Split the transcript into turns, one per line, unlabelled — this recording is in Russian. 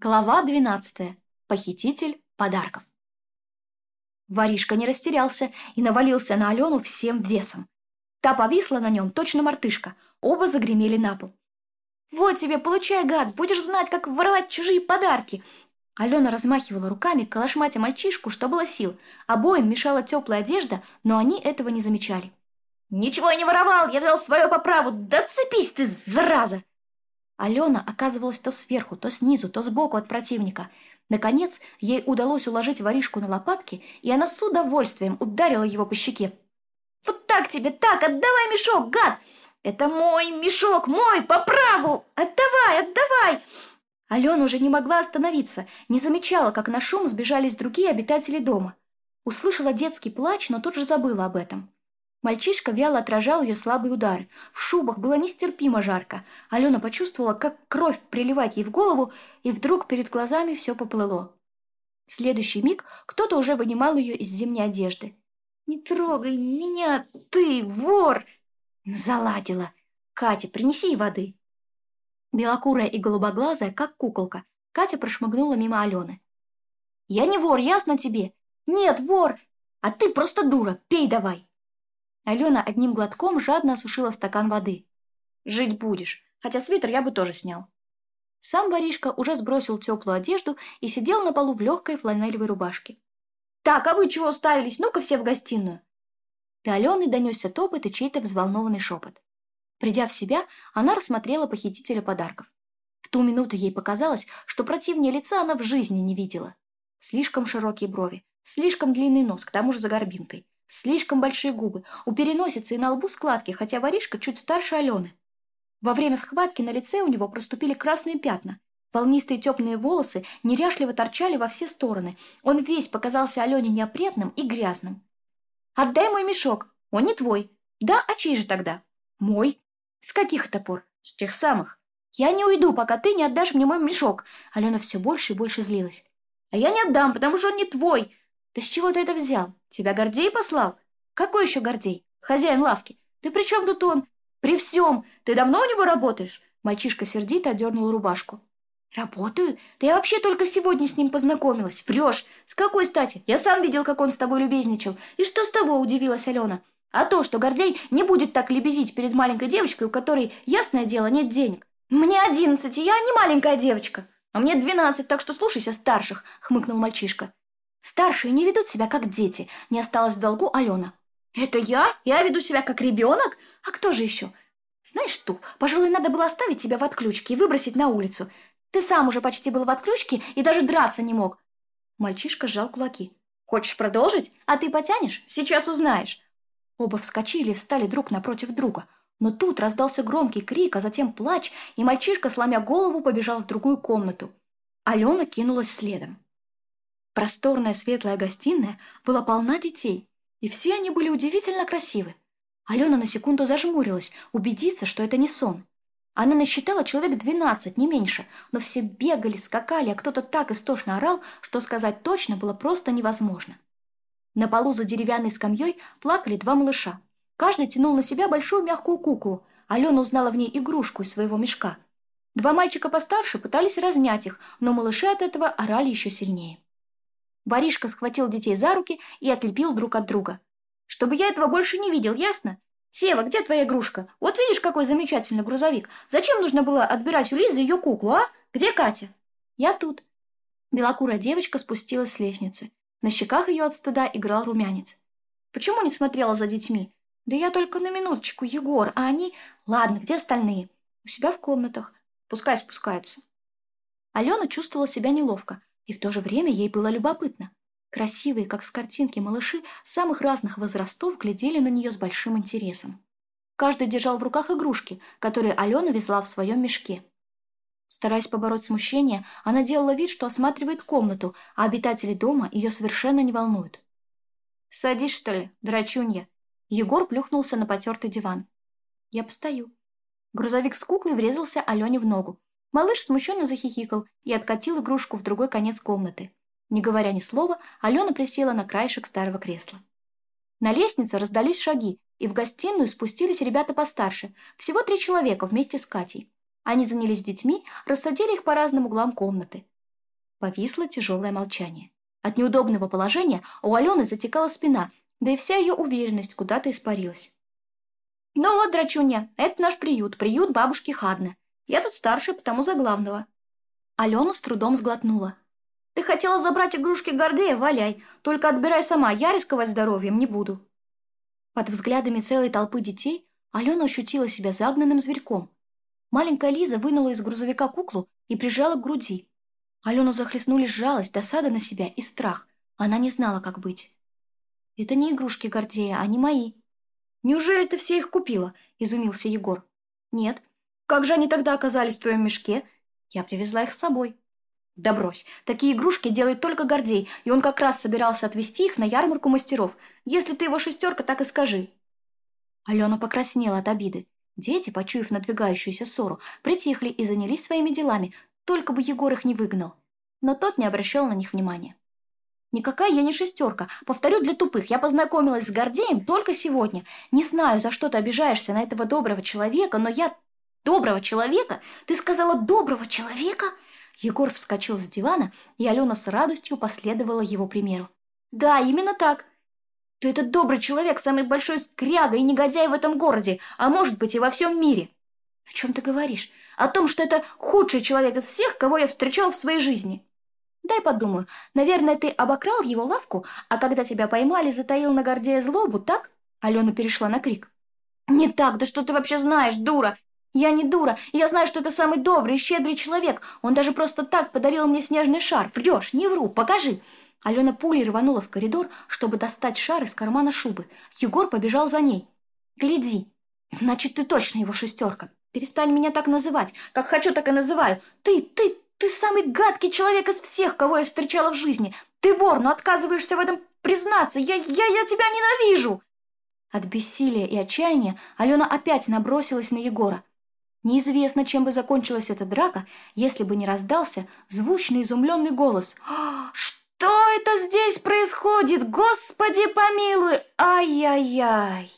Глава 12. Похититель подарков. Воришка не растерялся и навалился на Алену всем весом. Та повисла на нем, точно мартышка. Оба загремели на пол. «Вот тебе, получай, гад, будешь знать, как воровать чужие подарки!» Алена размахивала руками, калашматя мальчишку, что было сил. Обоим мешала теплая одежда, но они этого не замечали. «Ничего я не воровал, я взял свое по праву! Да цепись ты, зараза!» Алена оказывалась то сверху, то снизу, то сбоку от противника. Наконец, ей удалось уложить воришку на лопатки, и она с удовольствием ударила его по щеке. «Вот так тебе, так, отдавай мешок, гад! Это мой мешок, мой, по праву! Отдавай, отдавай!» Алена уже не могла остановиться, не замечала, как на шум сбежались другие обитатели дома. Услышала детский плач, но тут же забыла об этом. Мальчишка вяло отражал ее слабые удары. В шубах было нестерпимо жарко. Алена почувствовала, как кровь приливает ей в голову, и вдруг перед глазами все поплыло. В следующий миг кто-то уже вынимал ее из зимней одежды. «Не трогай меня, ты вор!» Заладила. «Катя, принеси ей воды!» Белокурая и голубоглазая, как куколка, Катя прошмыгнула мимо Алены. «Я не вор, ясно тебе?» «Нет, вор! А ты просто дура, пей давай!» Алена одним глотком жадно осушила стакан воды. «Жить будешь, хотя свитер я бы тоже снял». Сам воришка уже сбросил теплую одежду и сидел на полу в легкой фланелевой рубашке. «Так, а вы чего уставились? Ну-ка все в гостиную!» До Алены донесся топот и чей-то взволнованный шепот. Придя в себя, она рассмотрела похитителя подарков. В ту минуту ей показалось, что противнее лица она в жизни не видела. Слишком широкие брови, слишком длинный нос, к тому же за горбинкой – слишком большие губы, у переносицы и на лбу складки, хотя воришка чуть старше Алены. Во время схватки на лице у него проступили красные пятна. Волнистые темные волосы неряшливо торчали во все стороны. Он весь показался Алене неопрятным и грязным. «Отдай мой мешок! Он не твой!» «Да, а чей же тогда?» «Мой!» «С каких это пор?» «С тех самых!» «Я не уйду, пока ты не отдашь мне мой мешок!» Алена все больше и больше злилась. «А я не отдам, потому что он не твой!» Ты с чего ты это взял? Тебя Гордей послал? Какой еще Гордей? Хозяин лавки. Ты при чем тут он? При всем. Ты давно у него работаешь? Мальчишка сердито одернул рубашку. «Работаю? Да я вообще только сегодня с ним познакомилась. Врешь! С какой стати? Я сам видел, как он с тобой любезничал. И что с того?» – удивилась Алена. «А то, что Гордей не будет так лебезить перед маленькой девочкой, у которой, ясное дело, нет денег. Мне одиннадцать, и я не маленькая девочка. А мне двенадцать, так что слушайся старших», – хмыкнул мальчишка. Старшие не ведут себя как дети. Не осталось в долгу Алена. Это я? Я веду себя как ребенок? А кто же еще? Знаешь, Туп, пожалуй, надо было оставить тебя в отключке и выбросить на улицу. Ты сам уже почти был в отключке и даже драться не мог. Мальчишка сжал кулаки. Хочешь продолжить? А ты потянешь? Сейчас узнаешь. Оба вскочили и встали друг напротив друга. Но тут раздался громкий крик, а затем плач, и мальчишка, сломя голову, побежал в другую комнату. Алена кинулась следом. Просторная светлая гостиная была полна детей, и все они были удивительно красивы. Алена на секунду зажмурилась, убедиться, что это не сон. Она насчитала человек 12, не меньше, но все бегали, скакали, а кто-то так истошно орал, что сказать точно было просто невозможно. На полу за деревянной скамьей плакали два малыша. Каждый тянул на себя большую мягкую куклу. Алена узнала в ней игрушку из своего мешка. Два мальчика постарше пытались разнять их, но малыши от этого орали еще сильнее. Баришка схватил детей за руки и отлепил друг от друга. «Чтобы я этого больше не видел, ясно? Сева, где твоя игрушка? Вот видишь, какой замечательный грузовик. Зачем нужно было отбирать у Лизы ее куклу, а? Где Катя?» «Я тут». Белокурая девочка спустилась с лестницы. На щеках ее от стыда играл румянец. «Почему не смотрела за детьми? Да я только на минуточку, Егор, а они... Ладно, где остальные?» «У себя в комнатах. Пускай спускаются». Алена чувствовала себя неловко. И в то же время ей было любопытно. Красивые, как с картинки, малыши самых разных возрастов глядели на нее с большим интересом. Каждый держал в руках игрушки, которые Алена везла в своем мешке. Стараясь побороть смущение, она делала вид, что осматривает комнату, а обитатели дома ее совершенно не волнуют. «Садись, что ли, драчунья?» Егор плюхнулся на потертый диван. «Я постою». Грузовик с куклой врезался Алене в ногу. Малыш смущенно захихикал и откатил игрушку в другой конец комнаты. Не говоря ни слова, Алена присела на краешек старого кресла. На лестнице раздались шаги, и в гостиную спустились ребята постарше, всего три человека вместе с Катей. Они занялись детьми, рассадили их по разным углам комнаты. Повисло тяжелое молчание. От неудобного положения у Алены затекала спина, да и вся ее уверенность куда-то испарилась. «Ну вот, драчунья, это наш приют, приют бабушки Хадны», я тут старший, потому за главного». Алена с трудом сглотнула. «Ты хотела забрать игрушки Гордея? Валяй. Только отбирай сама, я рисковать здоровьем не буду». Под взглядами целой толпы детей Алена ощутила себя загнанным зверьком. Маленькая Лиза вынула из грузовика куклу и прижала к груди. Алену захлестнули жалость, досада на себя и страх. Она не знала, как быть. «Это не игрушки Гордея, они мои». «Неужели ты все их купила?» – изумился Егор. «Нет, как же они тогда оказались в твоем мешке? Я привезла их с собой. Да такие игрушки делает только Гордей, и он как раз собирался отвести их на ярмарку мастеров. Если ты его шестерка, так и скажи. Алена покраснела от обиды. Дети, почуяв надвигающуюся ссору, притихли и занялись своими делами, только бы Егор их не выгнал. Но тот не обращал на них внимания. Никакая я не шестерка. Повторю для тупых, я познакомилась с Гордеем только сегодня. Не знаю, за что ты обижаешься на этого доброго человека, но я доброго человека? Ты сказала доброго человека?» Егор вскочил с дивана, и Алена с радостью последовала его примеру. «Да, именно так. Ты этот добрый человек, самый большой скряга и негодяй в этом городе, а может быть и во всем мире». «О чем ты говоришь? О том, что это худший человек из всех, кого я встречал в своей жизни». «Дай подумаю. Наверное, ты обокрал его лавку, а когда тебя поймали, затаил на гордея злобу, так?» Алена перешла на крик. «Не так, да что ты вообще знаешь, дура? Я не дура. Я знаю, что это самый добрый и щедрый человек. Он даже просто так подарил мне снежный шар. Врешь, не вру, покажи. Алена пулей рванула в коридор, чтобы достать шар из кармана шубы. Егор побежал за ней. Гляди. Значит, ты точно его шестерка. Перестань меня так называть. Как хочу, так и называю. Ты, ты, ты самый гадкий человек из всех, кого я встречала в жизни. Ты вор, но отказываешься в этом признаться. Я, я, я тебя ненавижу. От бессилия и отчаяния Алена опять набросилась на Егора. Неизвестно, чем бы закончилась эта драка, если бы не раздался звучный изумленный голос. «А, «Что это здесь происходит? Господи помилуй! Ай-яй-яй!»